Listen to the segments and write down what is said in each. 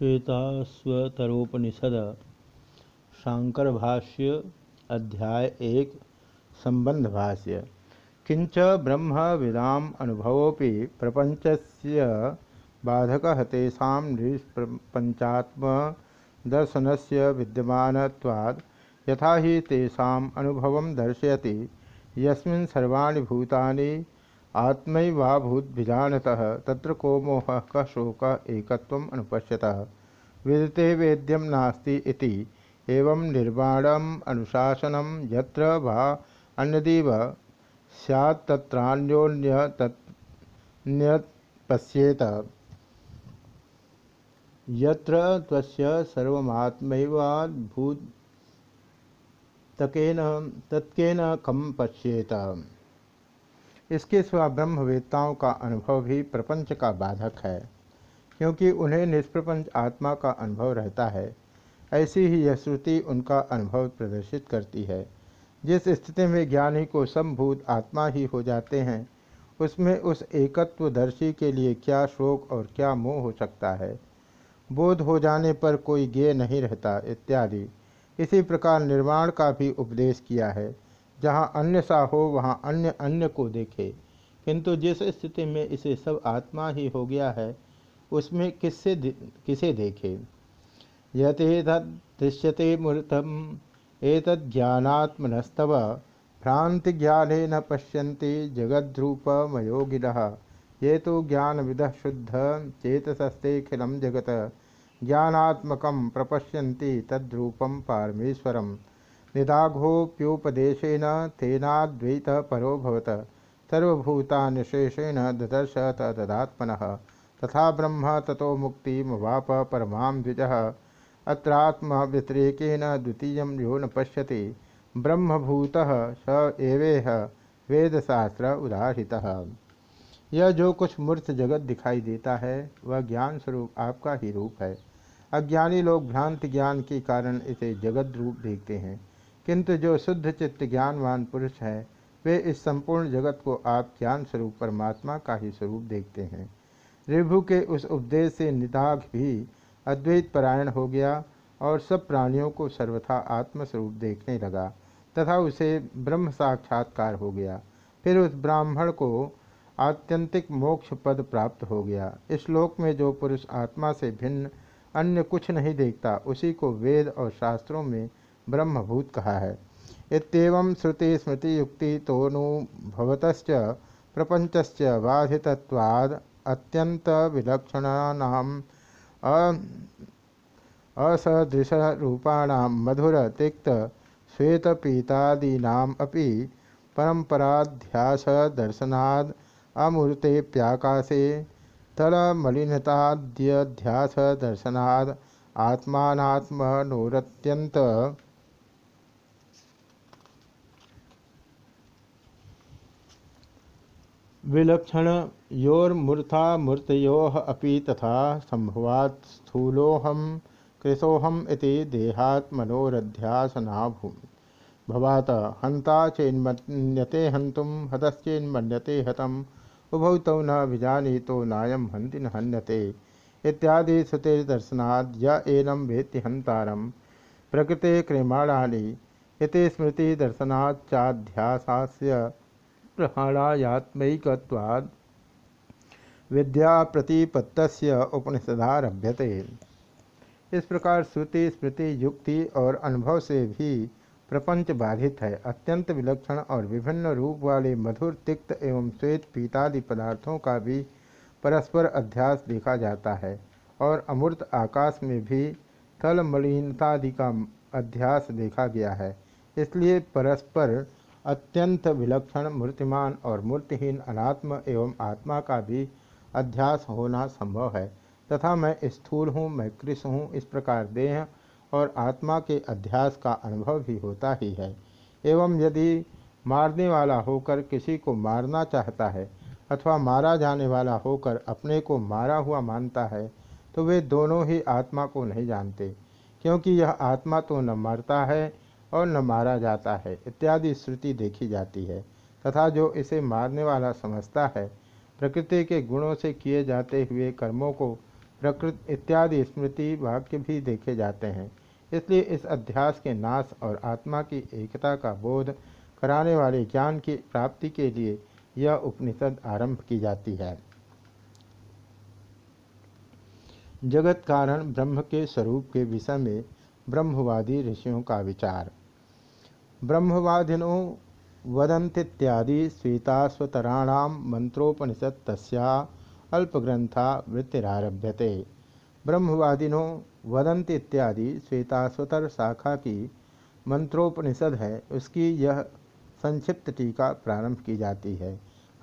श्वेतास्वतरोपनिषद शांकर भाष्य अध्याय एक संबंध भाष्य किंच ब्रह्म विदाम अनुभवोपि प्रपंचस्य बाधक तेषा निष्प्रपंचात्म दर्शनस्य विद्यमानत्वात् यथा ही तेषाम अनुभव दर्शयति, यस्मिन् सर्वाणि भूतानि आत्मैवाभूद्भिजानतः तत्र को मोह क शोक एक अनुपश्यत। विदते वेद्यम नास्ति इति एवं निर्वाणम अनुशासनम यत्र वा अन्यदीव सैत्तत्रान्योन्य पश्येत यत्र त्वस्य सर्वमात्मैवाद्भूत तकेन तत्केन कम पश्येत। इसके सिवा ब्रह्मवेत्ताओं का अनुभव भी प्रपंच का बाधक है, क्योंकि उन्हें निष्प्रपंच आत्मा का अनुभव रहता है। ऐसी ही यह श्रुति उनका अनुभव प्रदर्शित करती है। जिस स्थिति में ज्ञानी को संभूत आत्मा ही हो जाते हैं, उसमें उस एकत्वदर्शी के लिए क्या शोक और क्या मोह हो सकता है? बोध हो जाने पर कोई ज्ञ नहीं रहता, इत्यादि। इसी प्रकार निर्माण का भी उपदेश किया है। जहाँ अन्य सा हो, वहाँ अन्य अन्य को देखे। किंतु जिस स्थिति में इसे सब आत्मा ही हो गया है, उसमें किससे किसे देखे? यथेतदृश्यते मूर्तम भ्रांति ज्ञान न पश्यन्ति जगद्रूपमयोगिन। ये तो ज्ञान विद शुद्ध चेतसस्तेखिल जगत। ज्ञानात्मक प्रपश्यन्ति तद्रूपम पारमेश्वरम। निदाघोप्युपदेशेन तेनाद्वैत परो भवत। सर्वभूतानिशेषेण ददर्श तदात्मन तथा ब्रह्म ततो मुक्तिमवाप परमा द्विज। अत्रात्म द्वितीय यो न पश्यति। ब्रह्मभूत स एवेह वेदशास्त्र उदाहरित यह जो कुछ मूर्त जगत दिखाई देता है, वह ज्ञान स्वरूप आपका ही रूप है। अज्ञानी लोग भ्रांति ज्ञान के कारण इसे जगत रूप देखते हैं। किंतु जो शुद्ध चित्त ज्ञानवान पुरुष है, वे इस संपूर्ण जगत को आप ज्ञान स्वरूप परमात्मा का ही स्वरूप देखते हैं। रिभु के उस उपदेश से निदाघ भी अद्वैत परायण हो गया और सब प्राणियों को सर्वथा आत्मस्वरूप देखने लगा, तथा उसे ब्रह्म साक्षात्कार हो गया। फिर उस ब्राह्मण को आत्यंतिक मोक्ष पद प्राप्त हो गया। इस श्लोक में जो पुरुष आत्मा से भिन्न अन्य कुछ नहीं देखता, उसी को वेद और शास्त्रों में ब्रह्मभूत कहा है। इतव श्रुति स्मृति युक्ति तोनुभवत प्रपंच बाधितवाद अत्यंत विलक्षणानाम असदृशरूपाण मधुर, तिक्त, श्वेतपीतादीनाम अपि परंपराध्यास दर्शनाद अमूर्ते प्याकाशे तलमलिनताद्यध्यास दर्शनाद आत्मात्मनोरत्यंत विलक्षण योर्मूर्था मूर्तो अपि तथा संभवात् स्थूलोहम कृशोहम इति देहात्मनोरध्यासनाभूम। भवात हंता चेन्मन्यते हंतुम हतश्चेन्मन्यते हतम, उभौ तौ न विजानी तो नायम हंति न हन्यते। इत्यादि श्रुतिर्दर्शनाद य एनम वेत्ति हंतारम प्रकृते क्रियमाणानि। इति दर्शनाचाध्यासास्य विद्या प्रतिपत्त उपनिषदारभ्यते। इस प्रकार श्रुति, स्मृति, युक्ति और अनुभव से भी प्रपंच बाधित है। अत्यंत विलक्षण और विभिन्न रूप वाले मधुर, तिक्त एवं श्वेत पीतादि पदार्थों का भी परस्पर अध्यास देखा जाता है और अमूर्त आकाश में भी थल मलिनतादि का अध्यास देखा गया है। इसलिए परस्पर अत्यंत विलक्षण, मूर्तिमान और मूर्तिहीन अनात्म एवं आत्मा का भी अध्यास होना संभव है। तथा मैं स्थूल हूँ, मैं कृष हूँ, इस प्रकार देह और आत्मा के अध्यास का अनुभव भी होता ही है। एवं यदि मारने वाला होकर किसी को मारना चाहता है अथवा मारा जाने वाला होकर अपने को मारा हुआ मानता है तो वे दोनों ही आत्मा को नहीं जानते, क्योंकि यह आत्मा तो न मरता है और न मारा जाता है। इत्यादि श्रुति देखी जाती है, तथा जो इसे मारने वाला समझता है, प्रकृति के गुणों से किए जाते हुए कर्मों को प्रकृत इत्यादि स्मृति वाक्य भी देखे जाते हैं। इसलिए इस अध्यास के नाश और आत्मा की एकता का बोध कराने वाले ज्ञान की प्राप्ति के लिए यह उपनिषद आरंभ की जाती है। जगत कारण ब्रह्म के स्वरूप के विषय में ब्रह्मवादी ऋषियों का विचार। ब्रह्मवादिनो वदंतीत्यादि स्वीतास्वतराणाम मंत्रोपनिषद तस्या अल्पग्रंथा वृत्तिरारभ्यते। ब्रह्मवादिनो वदंत इत्यादि श्वेतास्वतर शाखा की मंत्रोपनिषद है, उसकी यह संक्षिप्त टीका प्रारंभ की जाती है।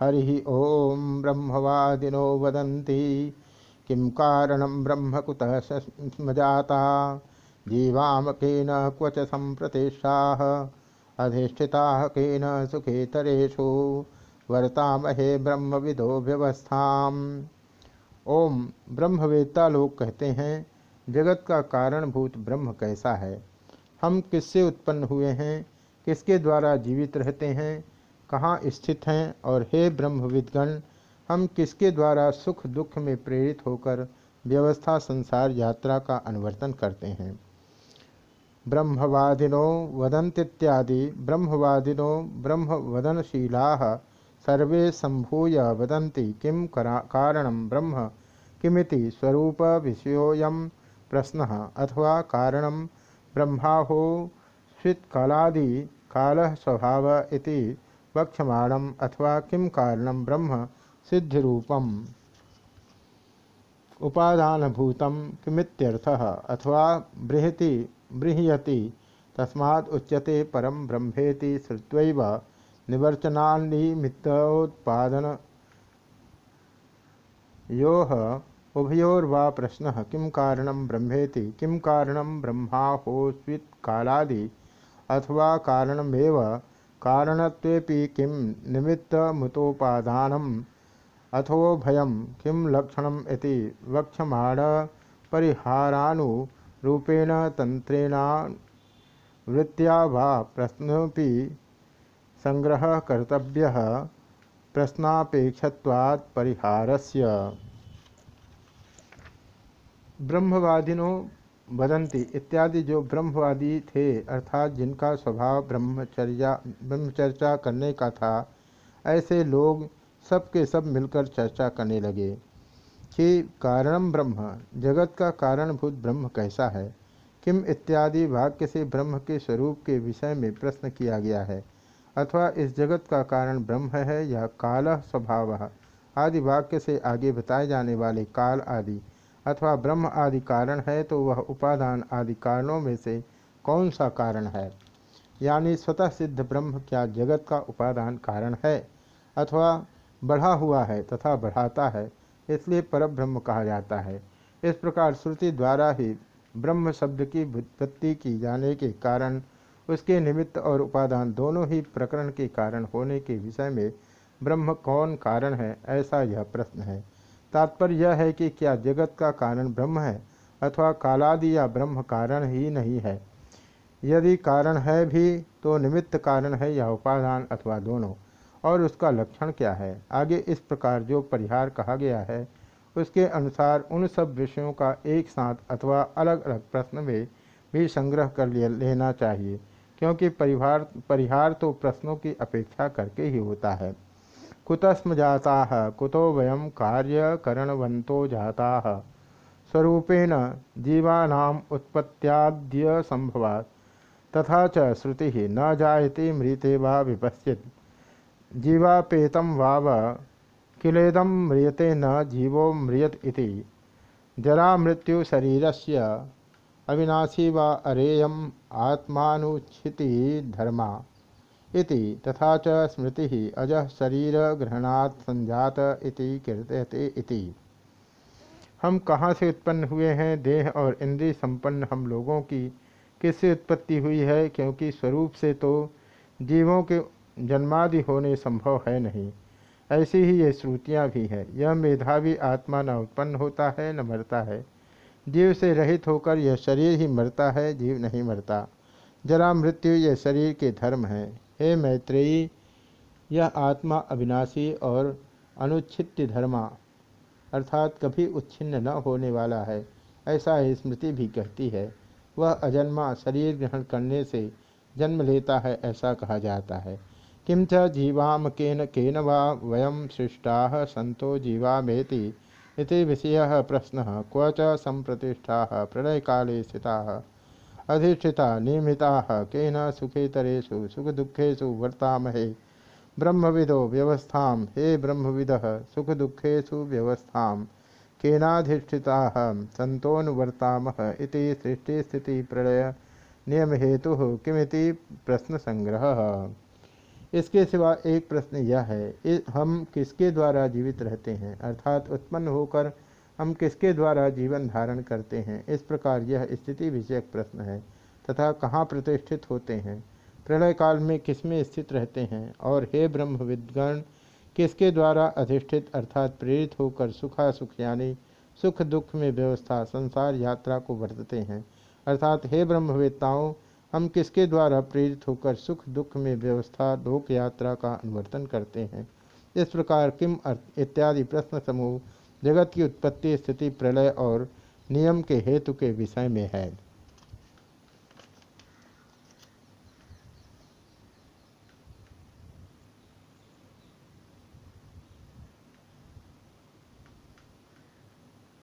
हरि ओम ब्रह्मवादिनो वदंती किं कारणं ब्रह्म कुतः स्मजाता केन क्वच संप्रतिष्ठाः अधिष्ठिताः केन सुखेतरेषु। वर्तामहे ब्रह्मविदो व्यवस्थाम। ओम, ब्रह्मवेत्ता लोग कहते हैं, जगत का कारणभूत ब्रह्म कैसा है? हम किससे उत्पन्न हुए हैं? किसके द्वारा जीवित रहते हैं? कहाँ स्थित हैं? और हे ब्रह्मविदगण, हम किसके द्वारा सुख दुख में प्रेरित होकर व्यवस्था संसार यात्रा का अनुवर्तन करते हैं? ब्रह्मवादिनो वदंतीत्यादि ब्रह्मवादिनो ब्रह्मवदनशीला सर्वे संभूय वदन्ति किं कारण ब्रह्म, किमिति स्वरूप विषयोयम प्रश्न अथवा कारण ब्रह्माहो स्वित्कालादि काल स्वभाव इति अथवा किम कारण ब्रह्म सिद्धिरूपम। उपादानभूतम किमित्यर्थः अथवा बृहति बृहयति। तस्मात् उच्यते परम ब्रह्मेति श्रुत्वैव निवर्चनान्निमित्तोत्पादन। योह उभयोर्वा प्रश्न, किं कारण ब्रह्मेति? किं कारण ब्रह्माहोस्वित् कालादि अथवा कारणमेव? कारणत्वेपि किं निमित्तमुतोपादानम्? अथो भयं किं लक्षणम् इति वक्षमाण परिहारानुरूपेण तन्त्रेणावृत्त्या वा प्रश्नोपि संग्रह कर्तव्य प्रश्नापेक्षत्वात् परिहारस्य। ब्रह्मवादिनों वदंती इत्यादि जो ब्रह्मवादी थे, अर्थात जिनका स्वभाव ब्रह्मचर्या, ब्रह्मचर्चा करने का था, ऐसे लोग सबके सब मिलकर चर्चा करने लगे। कि कारणम ब्रह्म, जगत का कारणभूत ब्रह्म कैसा है? किम इत्यादि वाक्य से ब्रह्म के स्वरूप के विषय में प्रश्न किया गया है। अथवा इस जगत का कारण ब्रह्म है या काल स्वभाव? आदि वाक्य से आगे बताए जाने वाले काल आदि, अथवा ब्रह्म आदि कारण है तो वह उपादान आदि कारणों में से कौन सा कारण है? यानी स्वतः सिद्ध ब्रह्म क्या जगत का उपादान कारण है? अथवा बढ़ा हुआ है तथा बढ़ाता है इसलिए परब्रह्म कहा जाता है। इस प्रकार श्रुति द्वारा ही ब्रह्म शब्द की उत्पत्ति की जाने के कारण, उसके निमित्त और उपादान दोनों ही प्रकरण के कारण होने के विषय में ब्रह्म कौन कारण है, ऐसा यह प्रश्न है। तात्पर्य यह है कि क्या जगत का कारण ब्रह्म है, अथवा कालादि या ब्रह्म कारण ही नहीं है। यदि कारण है भी तो निमित्त कारण है या उपादान अथवा दोनों। और उसका लक्षण क्या है? आगे इस प्रकार जो परिहार कहा गया है, उसके अनुसार उन सब विषयों का एक साथ अथवा अलग अलग प्रश्न में भी संग्रह कर लेना चाहिए, क्योंकि परिवार परिहार तो प्रश्नों की अपेक्षा करके ही होता है। कुतस्म जाता है कुतो वयम कार्य करणवंतो जाता। स्वरूपेण जीवानाम उत्पत्त्याद्य संभवात्, तथा च श्रुति न जायते मृते वा विपश्चित जीवापेतम वाव किलेदम म्रियते न जीवो म्रियत इति। जरा मृत्यु शरीरस्य, अविनाशी वा अरेयम आत्मानुच्छिति धर्मा इति। तथा च स्मृति अज शरीर ग्रहणात् संजात इति कीर्तते इति। हम कहाँ से उत्पन्न हुए हैं? देह और इंद्रिय संपन्न हम लोगों की किससे उत्पत्ति हुई है? क्योंकि स्वरूप से तो जीवों के जन्मादि होने संभव है नहीं। ऐसी ही ये श्रुतियाँ भी हैं। यह मेधावी आत्मा न उत्पन्न होता है, न मरता है। जीव से रहित होकर यह शरीर ही मरता है, जीव नहीं मरता। जरा मृत्यु यह शरीर के धर्म है। हे मैत्रेयी, यह आत्मा अविनाशी और अनुच्छित्य धर्मा, अर्थात कभी उच्छिन्न न होने वाला है, ऐसा स्मृति भी कहती है। वह अजन्मा शरीर ग्रहण करने से जन्म लेता है, ऐसा कहा जाता है। किम च जीवाम केन वा वयम सृष्टा सतो जीवामेति इति विषय प्रश्न क्व च प्रलय काले स्थिता। अधिष्ठिता नियमिता केन सुखेतरेशु सुख दुखेशु वर्तामहे। ब्रह्मविदो व्यवस्था, हे ब्रह्मविद सुख दुखेशु व्यवस्था, केनाधिष्ठिता सतोनुवर्ताम सृष्टि स्थिति प्रलय नियम हेतु किमिति संग्रह इसके सिवा एक प्रश्न यह है हम किसके द्वारा जीवित रहते हैं? अर्थात उत्पन्न होकर हम किसके द्वारा जीवन धारण करते हैं? इस प्रकार यह स्थिति विषयक प्रश्न है तथा कहाँ प्रतिष्ठित होते हैं? प्रलय काल में किसमें स्थित रहते हैं? और हे ब्रह्म विद्गण किसके द्वारा अधिष्ठित अर्थात प्रेरित होकर सुखा सुख यानी सुख दुख में व्यवस्था संसार यात्रा को बरतते हैं? अर्थात हे ब्रह्मवेत्ताओं हम किसके द्वारा प्रेरित होकर सुख दुख में व्यवस्था लोक यात्रा का अनुवर्तन करते हैं? इस प्रकार किम अर्थ इत्यादि प्रश्न समूह जगत की उत्पत्ति, स्थिति, प्रलय और नियम के हेतु के विषय में है।